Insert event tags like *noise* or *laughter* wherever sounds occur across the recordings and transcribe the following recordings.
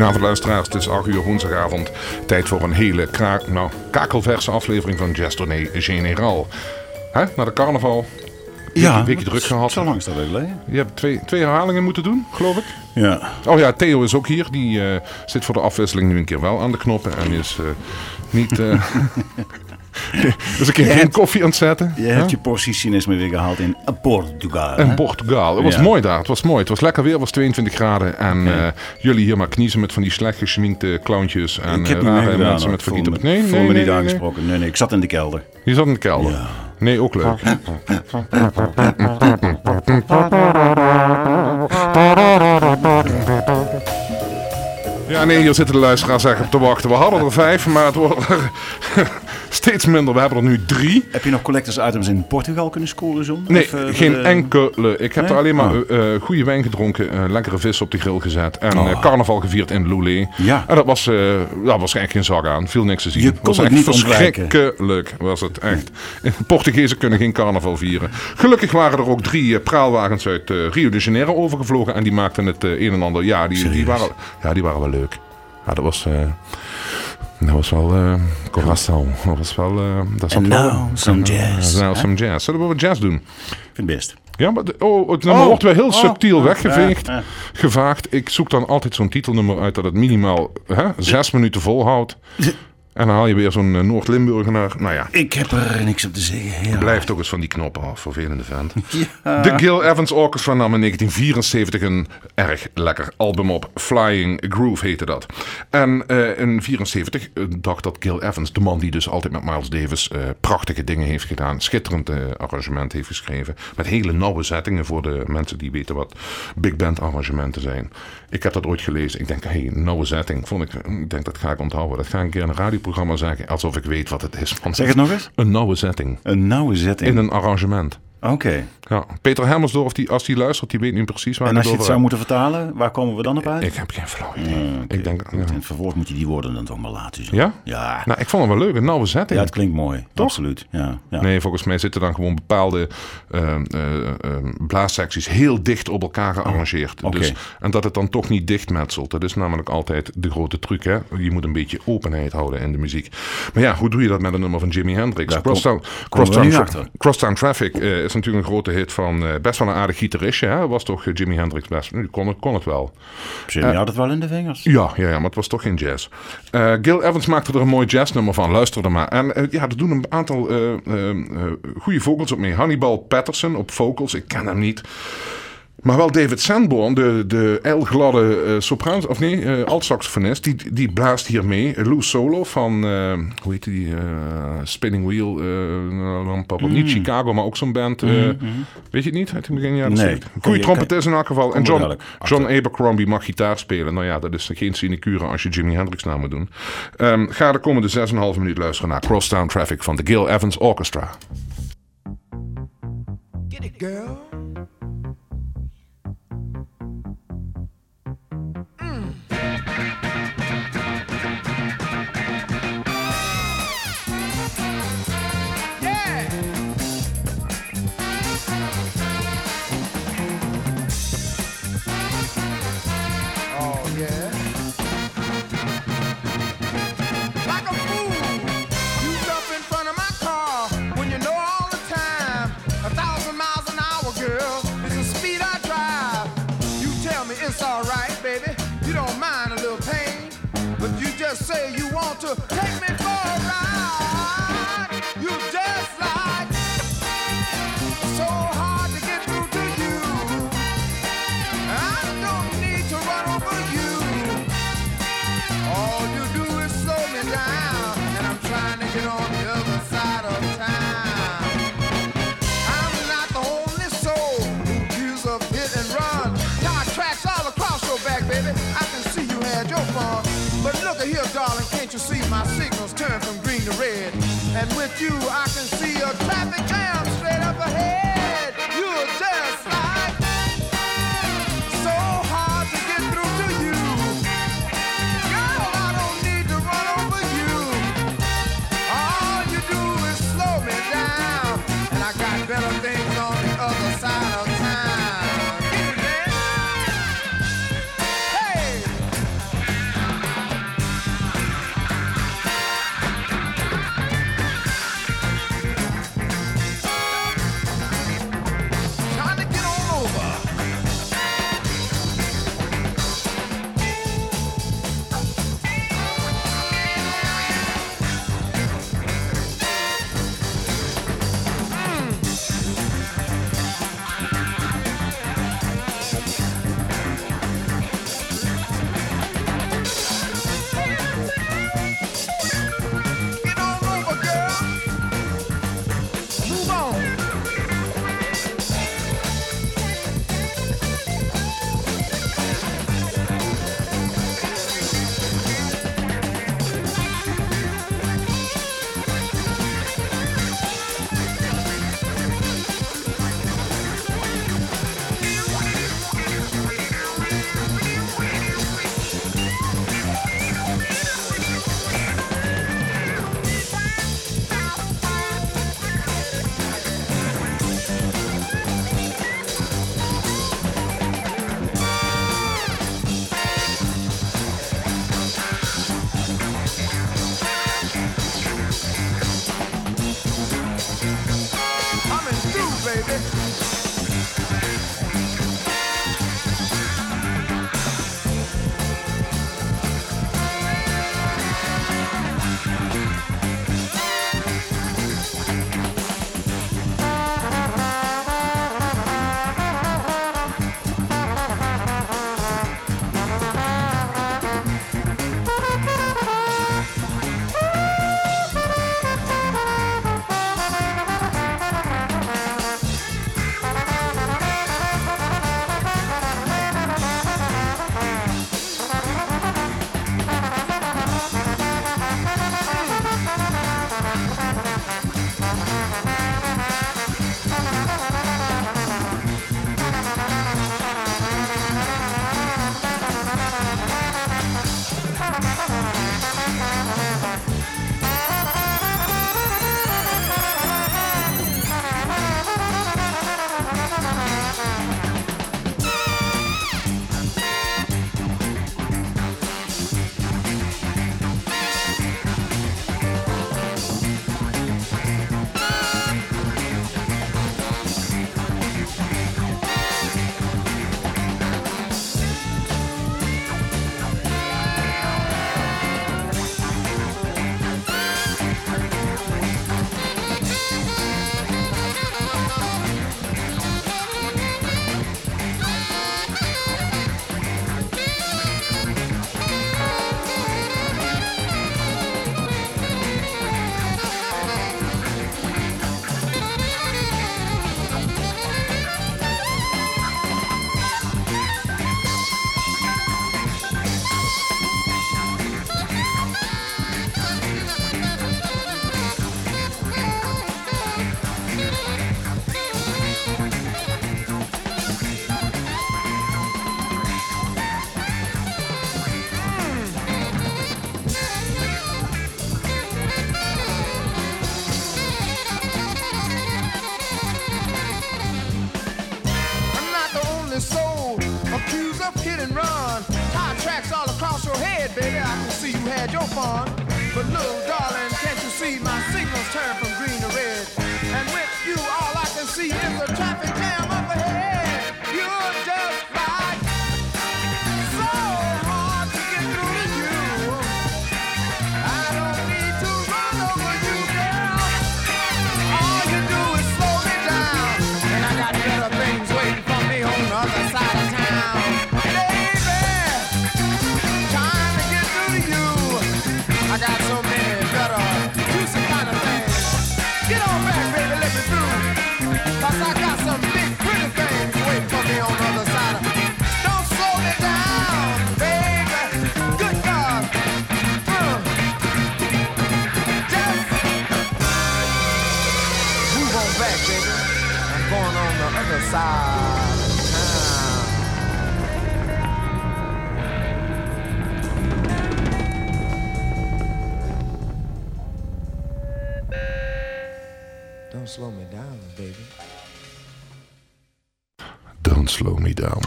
Goedenavond luisteraars, het is 8 uur woensdagavond. Tijd voor een hele nou, kakelverse aflevering van Jazz Tournee Général. Hè, naar de carnaval. Ja, een weekje druk gehad. Zo lang is dat geleden. Je hebt twee, twee herhalingen moeten doen, geloof ik. Ja. Oh ja, Theo is ook hier. Die eh, zit voor de afwisseling nu een keer wel aan de knoppen. En is eh, niet... eh *laughs* *laughs* dus een keer Je geen hebt- koffie aan het zetten. Je hebt je portie cynisme weer gehaald in Portugal. Hè? Portugal. Het was Ja. mooi daar. Het was mooi. Het was lekker weer. Het was 22 graden. En eh, jullie hier maar kniezen met van die slecht geschminkte clowntjes. En ik heb eh, rare mensen met Ik voel verdiende... me- Nee, voel nee, me nee, niet nee, nee. aangesproken. Nee, nee, ik zat in de kelder. Je zat in de kelder. Ja. Nee, ook leuk. *laughs* Ja, nee, hier zitten de luisteraars echt op te wachten. We hadden er vijf, maar het wordt er *laughs* steeds minder. We hebben er nu drie. Heb je nog collectors items in Portugal kunnen scoren, John? Nee, Of, eh, geen de- enkele. Ik heb Nee? er alleen maar Oh. eh, eh, goede wijn gedronken, lekkere vis op de grill gezet en Oh. carnaval gevierd in Loulé. Ja. En dat was, dat was eigenlijk geen zak aan. Viel niks te zien. Je Het was kon het echt niet verschrikkelijk was het echt. Portugezen kunnen geen carnaval vieren. Gelukkig waren er ook drie praalwagens uit Rio de Janeiro overgevlogen en die maakten het een en ander. Ja, die, die, waren, ja, die waren wel leuk. Ja, dat was... dat was wel uh. Dat was wel... eh dat And wel- now some jazz, now hè? some jazz. Zullen we wat jazz doen? Ik vind het best. Ja, maar de- oh, het nummer Oh, wordt wel heel oh, subtiel oh, weggeveegd. ja, ja. Gevaagd. Ik zoek dan altijd zo'n titelnummer uit dat het minimaal hè, zes minuten volhoudt. *laughs* En dan haal je weer zo'n eh, Noord-Limburgenaar. Nou ja, Ik heb er niks op te zeggen. Ja. blijf toch eens van die knoppen af. Vervelende vent. *laughs* De Gil Evans Orchestra nam in 1974 een erg lekker album op. Flying Groove heette dat. En eh, in 1974 dacht dat Gil Evans, de man die dus altijd met Miles Davis eh, prachtige dingen heeft gedaan, schitterend eh, arrangement heeft geschreven, met hele nauwe zettingen voor de mensen die weten wat big band arrangementen zijn. Ik heb dat ooit gelezen. Ik denk, hé, hey, nauwe zetting. Vond ik, ik denk dat ga ik onthouden. Dat ga ik een keer in een radioprogramma zeggen, alsof ik weet wat het is. Want Zeg het nog eens. Een nauwe zetting Een nauwe zetting. in een arrangement. Oké. Ja, Peter Helmersdorf, die, als hij luistert, die weet nu precies waar En als je het zou moeten vertalen, waar komen we dan op uit? Ik heb geen flauw idee. Ja. Ik denk, ja. In het verwoord moet je die woorden dan toch maar laten. Zo. Ja? Ja. Nou, ik vond het wel leuk, een nauwe zetting. Ja, het klinkt mooi. Toch? Absoluut. Ja. ja. Nee, volgens mij zitten dan gewoon bepaalde eh, blaassecties heel dicht op elkaar gearrangeerd. Oh, oké. dus, en dat het dan toch niet dichtmetselt. Dat is namelijk altijd de grote truc. Hè? Je moet een beetje openheid houden in de muziek. Maar ja, hoe doe je dat met een nummer van Jimi Hendrix? Crosstown, achter. Crosstown Traffic eh, is natuurlijk een grote hit van eh, best wel een aardig gitaristje. Hè? Was toch eh, Jimi Hendrix best? Nu kon het, kon het wel. Jimmy had het wel in de vingers. Ja, ja, ja, maar het was toch geen jazz. Eh, Gil Evans maakte er een mooi jazznummer van. Luister er maar. En eh, ja, er doen een aantal eh, eh, eh, goede vocals op mee. Hannibal Patterson op vocals. Ik ken hem niet. Maar wel David Sanborn, de, de ijlgladde eh sopraan, of nee, eh alt-saxofonist, die, die blaast hier mee. Lou Solo van, eh, hoe heet die, eh, Spinning Wheel, eh, niet Chicago, maar ook zo'n band. eh, Weet je het niet, uit het begin jaren Nee. 70? Kan Goeie trompetist in elk geval. En John, John Abercrombie mag gitaar spelen. Nou ja, dat is geen sinecure als je Jimi Hendrix na moet doen. Ehm, ga de komende 6,5 minuut luisteren naar Crosstown Traffic van de Gil Evans Orchestra. Get it, girl. Darling, can't you see my signals turn from green to red? And with you, I can see a traffic jam straight up ahead.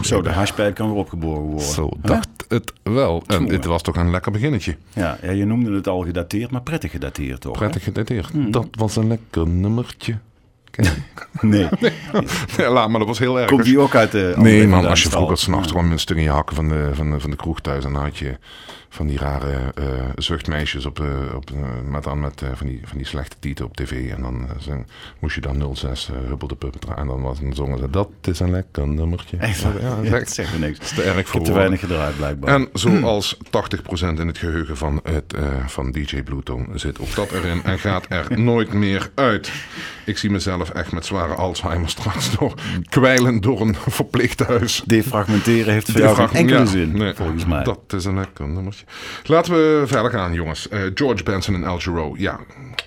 Zo, de hashpijp kan weer opgeboren worden. Zo dacht het wel. En dit was toch een lekker beginnetje. Ja, ja, je noemde het al gedateerd, maar prettig gedateerd toch? Prettig gedateerd. Dat was een lekker nummertje. *laughs* Nee. *laughs* Ja, laat maar, dat was heel erg. Komt die ook uit de... Nee, andere man, als je vroeger s'nachts kwam een stuk in je hakken van de, van de, van de kroeg thuis... en dan had je van die rare eh, zuchtmeisjes op, eh, op, eh, met, dan met van, die, van die slechte tieten op tv. En dan zing- moest je dan 06 uh, de draaien. En dan, was, dan zongen ze, dat is een lekker nummertje. Echt Ja, ja, dat Ja, zegt me niks. te erg voor te weinig gedraaid blijkbaar. En *clears throat* zoals 80% in het geheugen van, het, van DJ Bluetone zit ook dat erin en gaat er *laughs* nooit meer uit. Ik zie mezelf echt met zware Alzheimer straks door kwijlen door een *laughs* verpleeghuis. Defragmenteren heeft voor jou geen enkele zin, nee, volgens mij. Dat is een lekker nummertje. Laten we verder gaan, jongens. Eh, George Benson en Al Jarreau. Ja,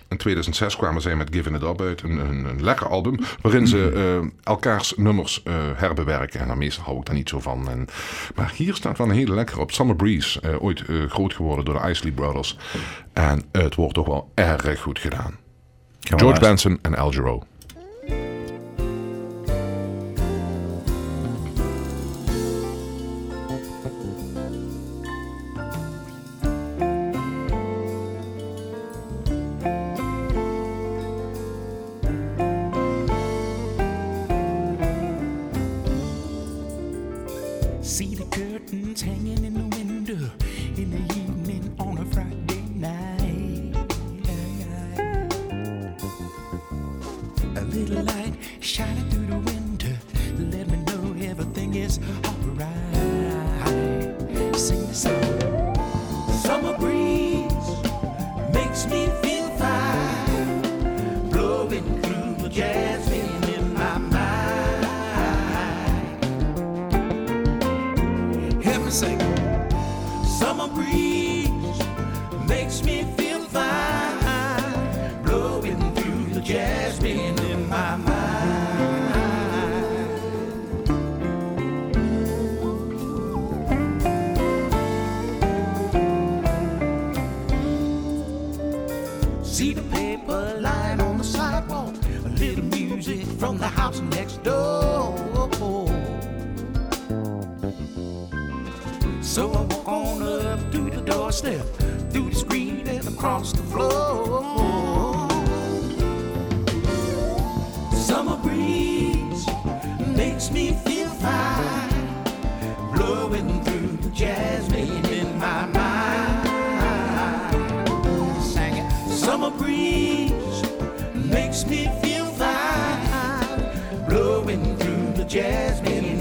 in 2006 kwamen zij met Giving It Up uit. Een, een, een lekker album. Waarin ze eh, elkaars nummers eh, herbewerken. En daar meestal hou ik daar niet zo van. En, maar hier staat wel een hele lekkere op. Summer Breeze. ooit groot geworden door de Isley Brothers. En het wordt toch wel erg goed gedaan. George luisteren. Benson en Al Jarreau. Me feel fine, blowing through the jasmine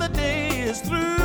the day is through.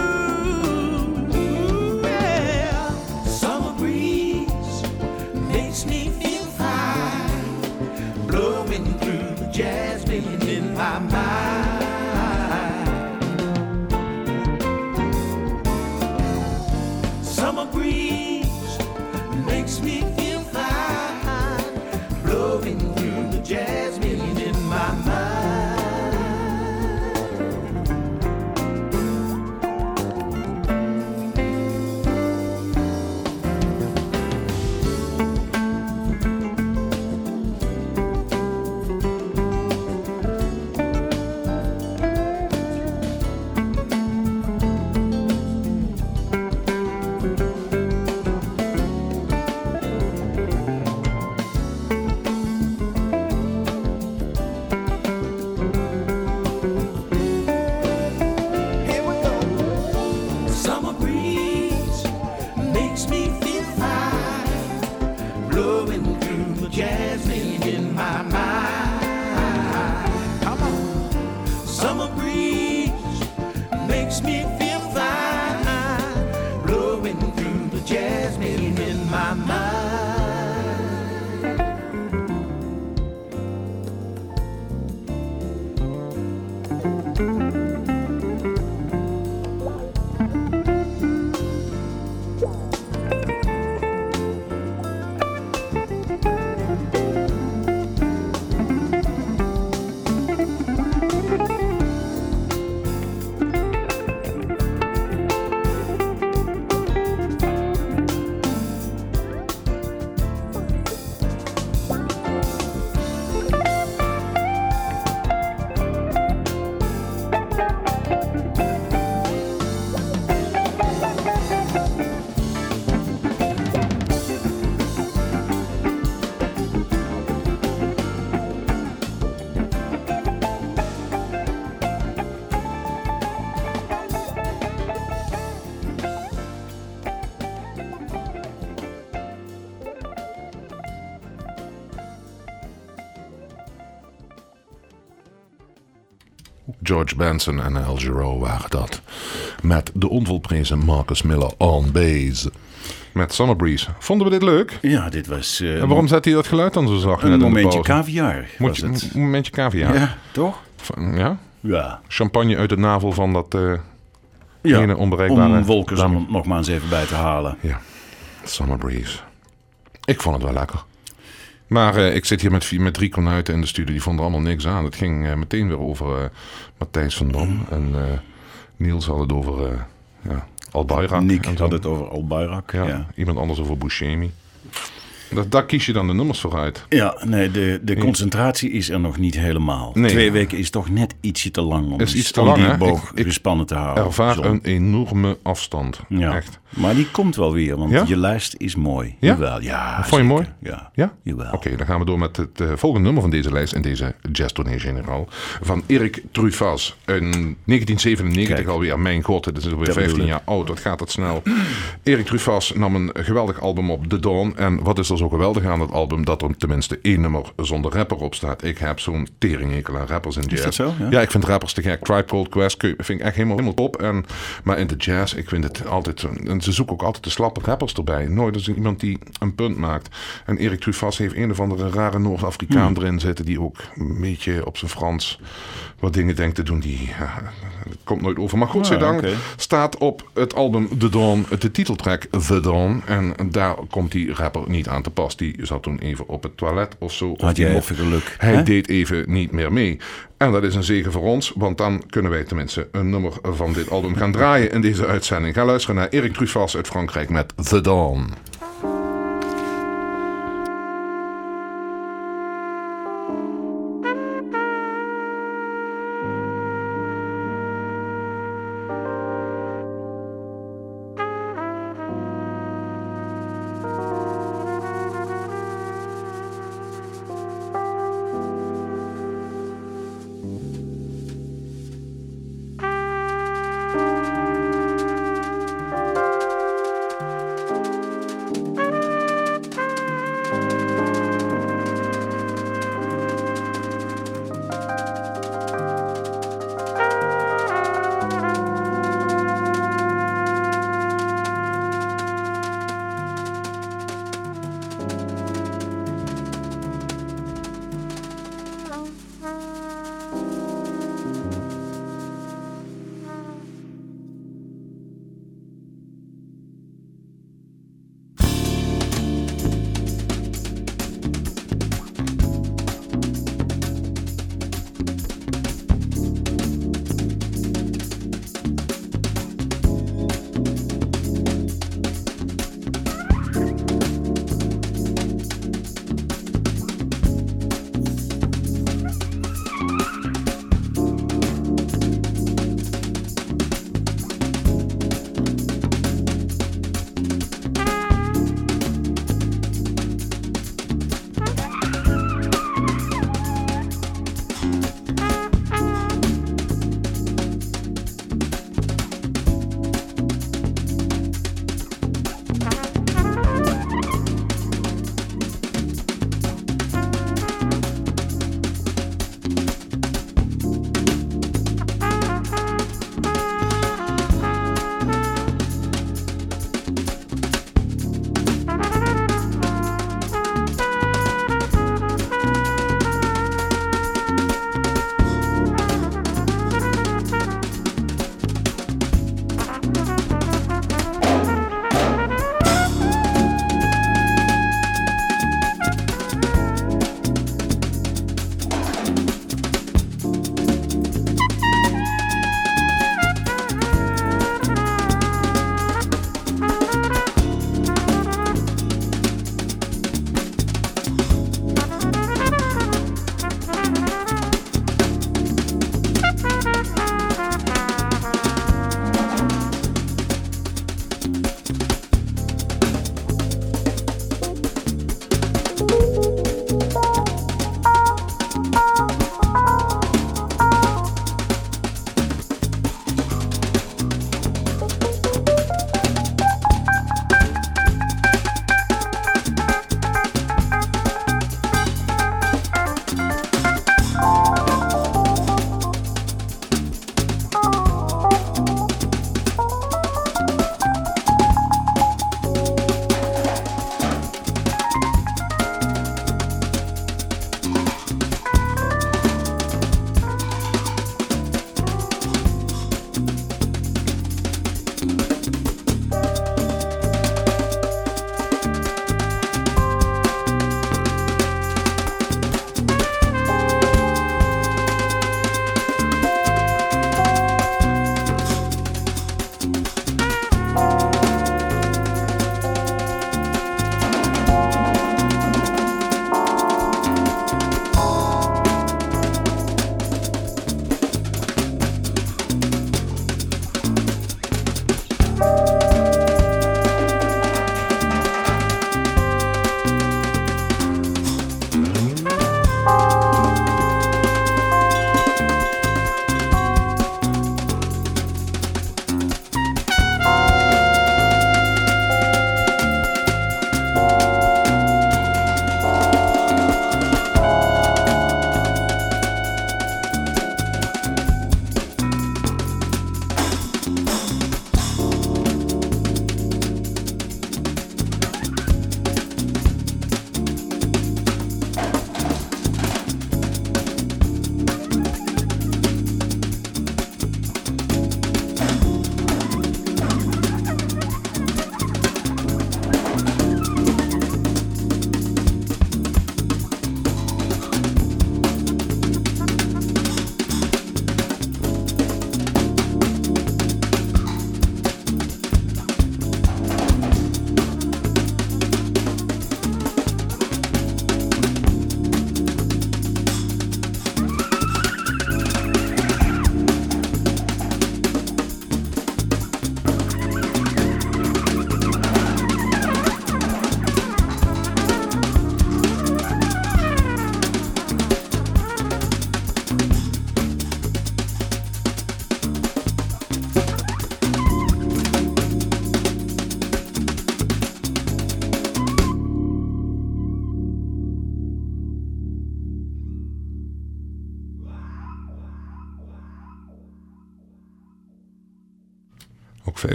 George Benson en Al Jarreau waren dat. Met de onvolprezen Marcus Miller on bass. Met Summer Breeze. Vonden we dit leuk? Ja, dit was eh, En waarom zet hij dat geluid dan zo zacht? een momentje caviar. Moet je, een momentje caviar. Ja, toch? Ja? Ja. Champagne uit de navel van dat eh ja. ene onbereikbare... Om Wolkers dame. om nog maar eens even bij te halen. Ja, Summer Breeze. Ik vond het wel lekker. Maar eh, ik zit hier met, vier, met drie konuiten in de studio. Die vonden er allemaal niks aan. Het ging eh, meteen weer over eh, Matthijs van Dam. En eh, Niels had het over uh, ja, Albayrak. Nick en had het over Albayrak. Ja, Ja. ja. Iemand anders over Buscemi. Dat, daar kies je dan de nummers voor uit. nee, de, de concentratie is er nog niet helemaal. Nee. Twee weken is toch net ietsje te lang om, Is iets te lang, die hè? boog Ik- gespannen te houden. Ervaar John. een enorme afstand. Ja. Echt. Maar die komt wel weer, want Ja? je lijst is mooi. Ja? Jawel, ja. Vond je mooi? Ja. Ja? Jawel. Oké, dan gaan we door met het eh, volgende nummer van deze lijst in deze Jazz Tournee Generaal. Van Erik Truffaz. In 1997 Kijk. alweer. Mijn god, dit is alweer Dat 15 bedoel jaar oud. Wat gaat het snel. Erik Truffaz nam een geweldig album op, The Dawn. En wat is er zo geweldig aan dat album? Dat er tenminste één nummer zonder rapper op staat. Ik heb zo'n teringhekel aan rappers in jazz. dat zo? Ja? Ja, ik vind rappers te gek. Tribe Called Quest vind ik echt helemaal, helemaal top. En, maar in de jazz, ik vind het altijd... En ze zoeken ook altijd de slappe rappers erbij. Nooit is er iemand die een punt maakt. En Erik Truffaz heeft een of andere rare Noord-Afrikaan Hmm. erin zitten... die ook een beetje op zijn Frans wat dingen denkt te doen. Die ja, het komt nooit over. Maar godzijdank oké. staat op het album The Dawn de titeltrack The Dawn. En daar komt die rapper niet aan te pas. Die zat toen even op het toilet of zo. Had jij mocht- even geluk. hij hè? deed even niet meer mee. En dat is een zegen voor ons, want dan kunnen wij tenminste een nummer van dit album gaan draaien in deze uitzending. Ga luisteren naar Erik Truffaz uit Frankrijk met The Dawn.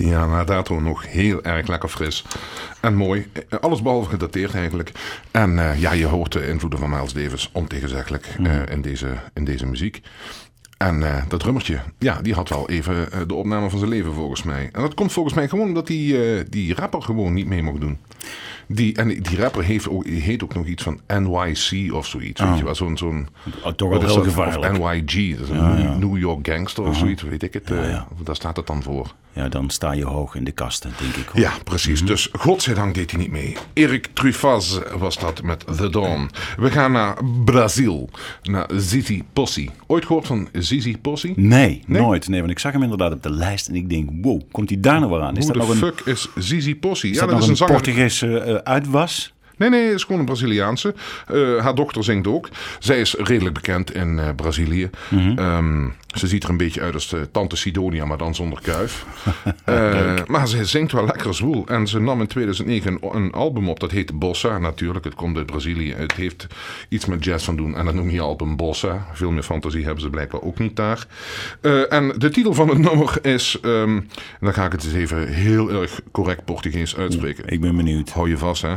15 jaar na dato nog heel erg lekker fris en mooi. Alles behalve gedateerd eigenlijk. En eh, ja, je hoort de invloeden van Miles Davis ontegenzeggelijk eh, in, deze, in deze muziek. En eh, dat drummertje, ja, die had wel even de opname van zijn leven volgens mij. En dat komt volgens mij gewoon omdat die, die rapper gewoon niet mee mocht doen. Die, en die rapper heeft ook, heet ook nog iets van NYC of zoiets. Weet je wel, zo'n... zo'n Oh, toch wel heel dat? gevaarlijk. Of NYG, dat is een New York gangster of zoiets, weet ik het. ja. Daar staat het dan voor. Ja, dan sta je hoog in de kasten, denk ik. hoor. Ja, precies. Dus godzijdank deed hij niet mee. Erik Truffaz was dat met The Dawn. We gaan naar Brazil, naar Zizi Possi. Ooit gehoord van Zizi Possi? Nee, Nee? nooit. Nee, want ik zag hem inderdaad op de lijst en ik denk, wow, komt hij daar nou weer aan? Is Hoe dat de nog een, fuck is Zizi Possi? is Ja, dat dat is een een zanger. Portugese eh, uitwas? Nee, nee, het is gewoon een Braziliaanse. Eh, haar dochter zingt ook. Zij is redelijk bekend in eh, Brazilië. Ehm, ze ziet er een beetje uit als de tante Sidonia, maar dan zonder kuif. *laughs* Eh, maar ze zingt wel lekker zwoel. En ze nam in 2009 een, een album op, dat heet Bossa. Natuurlijk, het komt uit Brazilië. Het heeft iets met jazz van doen. En dat noem je album Bossa. Veel meer fantasie hebben ze blijkbaar ook niet daar. En de titel van het *laughs* nummer is... ehm, dan ga ik het eens even heel erg correct Portugees uitspreken. Ik ben benieuwd. Hou je vast, hè?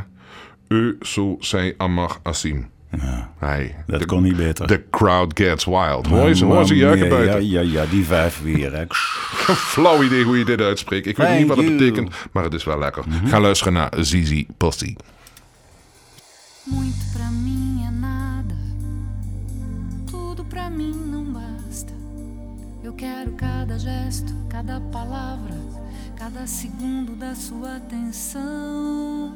Eu sou sei amar assim. Hey, Dat the- kon niet beter. The crowd gets wild. Hoor je ze, hoor ze juichen ja, buiten. Ja, ja, ja, die vijf weer. Hè. *laughs* Flauw idee hoe je dit uitspreekt. Ik weet Thank niet wat het you. betekent, maar het is wel lekker. Ga luisteren naar Zizi Possi. Muito pra mim é nada, tudo pra mim não basta. Eu quero cada gesto, cada palavra, cada segundo da sua atenção.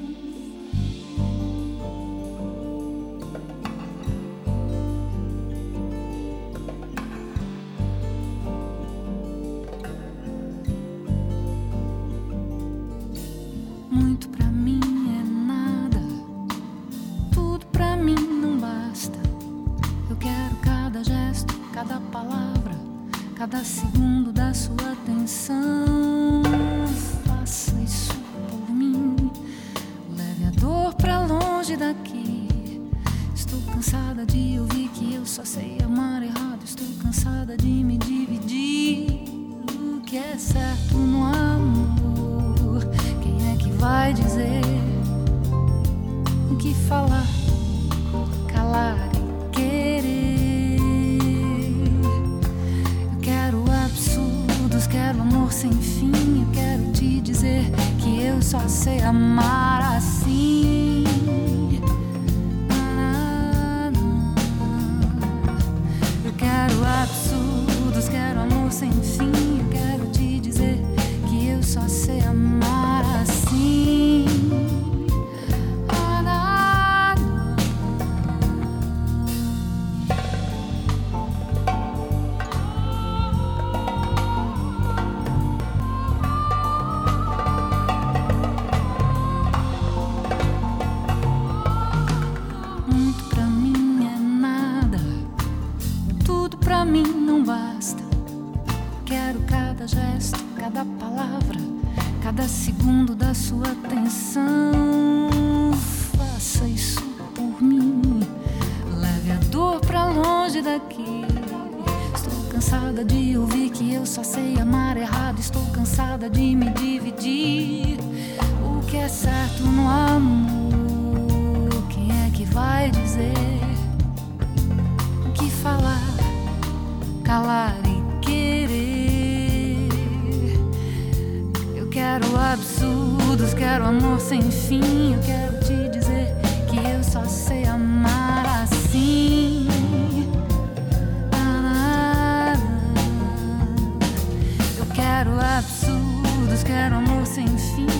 Cada gesto, cada palavra, cada segundo da sua daqui. Estou cansada de ouvir que eu só sei amar errado. Estou cansada de me dividir. O que é certo no amor? Quem é que vai dizer? O que falar, calar e querer? Eu quero absurdos, quero amor sem fim. Eu quero quero absurdos, quero amor sem fim.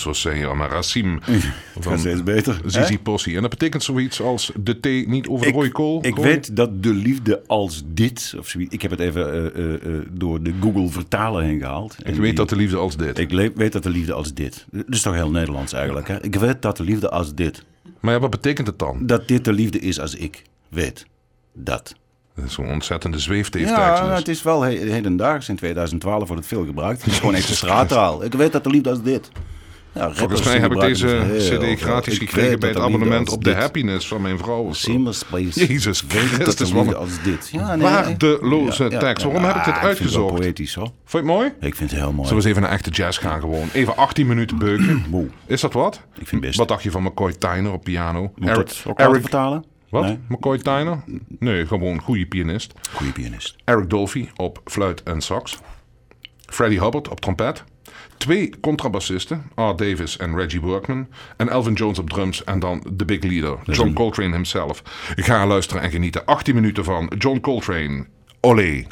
Soy Racim *laughs* Het gaat steeds beter. Zizi hè? Possie. En dat betekent zoiets als de thee niet over de rode kool. Ik weet dat de liefde als dit, of zoiets, ik heb het even eh, eh, eh, door de Google vertaler heen gehaald. Ik weet dat de liefde als dit. Ik weet dat de liefde als dit. Dat is toch heel Nederlands eigenlijk. Hè? Ik weet dat de liefde als dit. Maar ja, wat betekent het dan? Dat dit de liefde is als ik weet. Dat. Dat is zo'n ontzettende zweefteeftekst. Ja, dus. het is wel he- hedendaags. In 2012 wordt het veel gebruikt. Het is *laughs* gewoon echt straattaal. Ik weet dat de liefde als dit. Ja, Volgens rappers mij heb ik deze cd gratis gekregen bij het abonnement op de happiness van mijn vrouw. Jezus Christus, wat als dit. Ja, nee, waardeloze tekst. Waarom heb ik dit Ah, uitgezocht? poëtisch hoor. Vond je het mooi? Ik vind het heel mooi. Zullen we eens even naar echte jazz gaan gewoon? Even 18 minuten beuken. *clears throat* Is dat wat? Ik vind best. Wat dacht je van McCoy Tyner op piano? Moet ook laten vertalen? Wat? Nee. McCoy Tyner? Nee, gewoon goede pianist. Goeie pianist. Eric Dolphy op fluit en sax. Freddie Hubbard op trompet. Twee contrabassisten, Art Davis en Reggie Workman. En Elvin Jones op drums en dan de big leader, John Coltrane himself. Ga luisteren en genieten. 18 minuten van John Coltrane. Olé.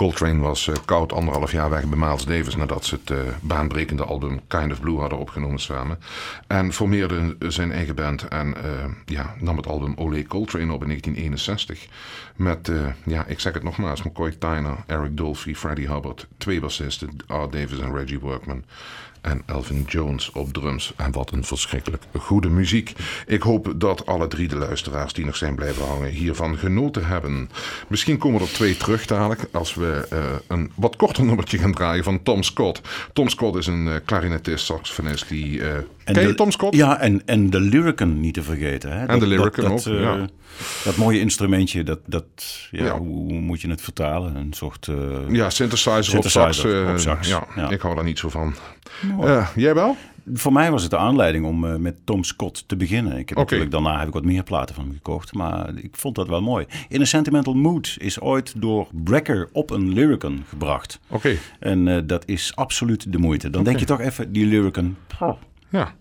Coltrane was eh, koud anderhalf jaar weg bij Miles Davis nadat ze het eh, baanbrekende album Kind of Blue hadden opgenomen samen. En formeerde zijn eigen band en eh, ja, nam het album Olé Coltrane op in 1961. Met, ja, ik zeg het nogmaals, McCoy Tyner, Eric Dolphy, Freddie Hubbard, twee bassisten, Art Davis en Reggie Workman. En Elvin Jones op drums. En wat een verschrikkelijk goede muziek. Ik hoop dat alle drie de luisteraars die nog zijn blijven hangen hiervan genoten hebben. Misschien komen er twee terug dadelijk als we eh, een wat korter nummertje gaan draaien van Tom Scott. Tom Scott is een uh, clarinetist, saxofonist die... En ken je de- Tom Scott? Ja, en, en de Lyrican niet te vergeten. Hè? En de Lyrican dat, ook, eh, ja. Dat mooie instrumentje, dat, dat ja, Ja. Hoe, moet je het vertalen? Een soort... eh, Ja, synthesizer, Synthesizer op sax. eh, op sax, Ja, ja. ik hou daar niet zo van. Jij wel? Voor mij was het de aanleiding om met Tom Scott te beginnen. Ik heb Oké. natuurlijk daarna heb ik wat meer platen van hem gekocht, maar ik vond dat wel mooi. In a Sentimental Mood is ooit door Brecker op een Lyrican gebracht. Oké, En dat is absoluut de moeite. Dan denk je toch even, die Lyrican, ja.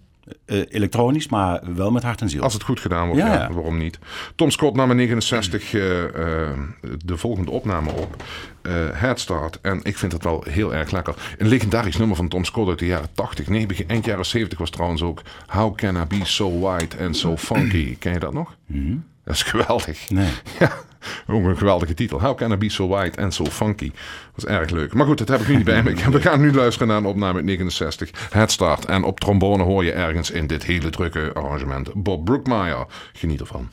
Eh, elektronisch, maar wel met hart en ziel. Als het goed gedaan wordt, Ja, ja, ja. waarom niet? Tom Scott nam in 69 eh, eh, de volgende opname op. eh Head Start. En ik vind het wel heel erg lekker. Een legendarisch nummer van Tom Scott uit de jaren 80. Nee, begin, eind jaren 70 was trouwens ook How Can I Be So White and So Funky. Ken je dat nog? Dat is geweldig. Nee. *laughs* Ja, ook een geweldige titel. How Can I Be So White and So Funky. Dat is erg leuk. Maar goed, dat heb ik nu niet bij me. *laughs* *laughs* We gaan nu luisteren naar een opname 69, Het Start. En op trombone hoor je ergens in dit hele drukke arrangement Bob Brookmeyer. Geniet ervan.